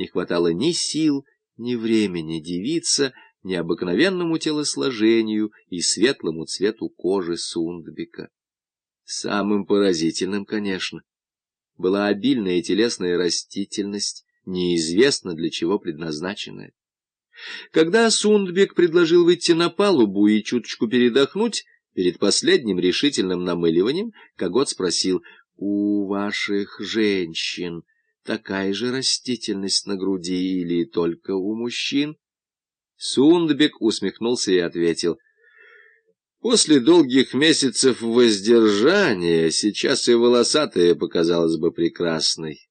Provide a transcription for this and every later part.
не хватало ни сил, ни времени дивиться необыкновенному телосложению и светлому цвету кожи Сундбека. Самым поразительным, конечно, была обильная телесная растительность, неизвестно для чего предназначенная. Когда Сундбек предложил выйти на палубу и чуточку передохнуть, перед последним решительным намыливанием Когот спросил, «У ваших женщин такая же растительность на груди или только у мужчин?» Сундбек усмехнулся и ответил, «После долгих месяцев воздержания сейчас и волосатая показалась бы прекрасной.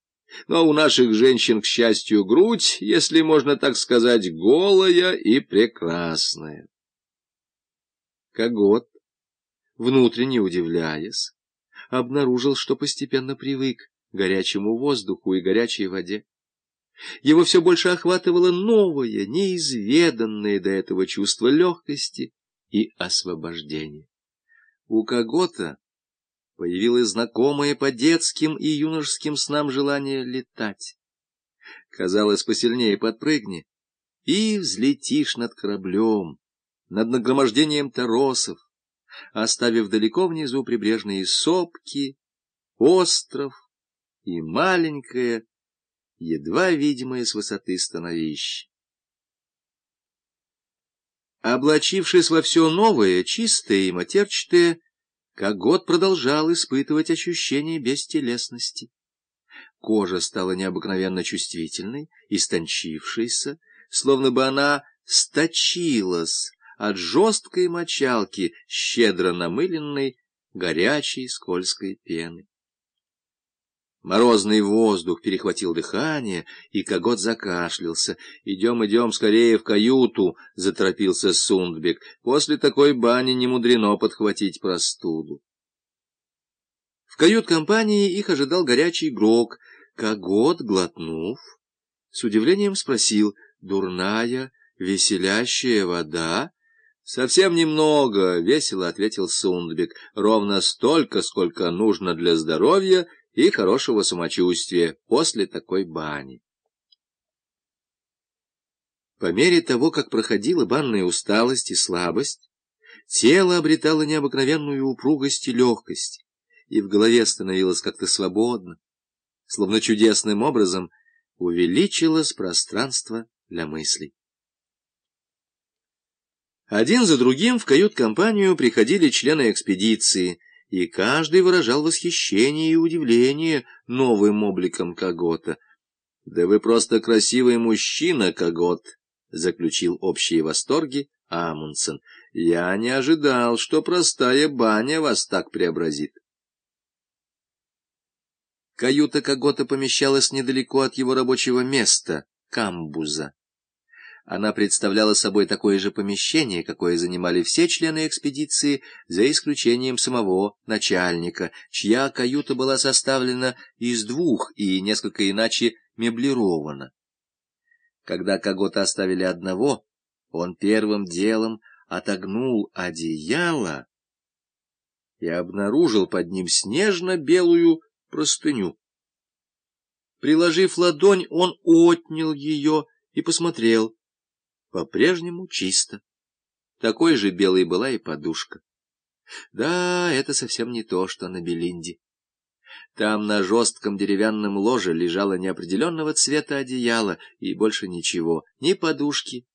Но у наших женщин, к счастью, грудь, если можно так сказать, голая и прекрасная». Когот, внутренне удивляясь, обнаружил, что постепенно привык горячему воздуху и горячей воде. Его все больше охватывало новое, неизведанное до этого чувство легкости и освобождения. У кого-то появилось знакомое по детским и юношеским снам желание летать. Казалось, посильнее подпрыгни, и взлетишь над кораблем, над нагромождением торосов, оставив далеко внизу прибрежные сопки, остров и маленькое, едва видимое с высоты становище. Облачившись во все новое, чистое и матерчатое, Когот продолжал испытывать ощущение бестелесности. Кожа стала необыкновенно чувствительной, истончившейся, словно бы она сточилась от жесткой мочалки, щедро намыленной, горячей скользкой пены. Морозный воздух перехватил дыхание, и Когот закашлялся. «Идем, идем скорее в каюту», — заторопился Сундбек. «После такой бани не мудрено подхватить простуду». В кают-компании их ожидал горячий грок. Когот, глотнув, с удивлением спросил, «Дурная, веселящая вода?» «Совсем немного», — весело ответил Сундбек, — «ровно столько, сколько нужно для здоровья» и хорошего самочувствия после такой бани. По мере того, как проходила банная усталость и слабость, тело обретало необыкновенную упругость и легкость, и в голове становилось как-то свободно, словно чудесным образом увеличилось пространство для мыслей. Один за другим в кают-компанию приходили члены экспедиции — и каждый выражал восхищение и удивление новым обликом Когота. — Да вы просто красивый мужчина, Когот, — заключил общие восторги Амундсен. — Я не ожидал, что простая баня вас так преобразит. Каюта Когота помещалась недалеко от его рабочего места, камбуза. Она представляла собой такое же помещение, какое занимали все члены экспедиции, за исключением самого начальника, чья каюта была составлена из двух и несколько иначе меблирована. Когда Когота оставили одного, он первым делом отогнул одеяло и обнаружил под ним снежно-белую простыню. Приложив ладонь, он отнял ее и посмотрел — по-прежнему чисто. Такой же белой была и подушка. Да, это совсем не то, что на Белинде. Там на жестком деревянном ложе лежало неопределенного цвета одеяло, и больше ничего, ни подушки,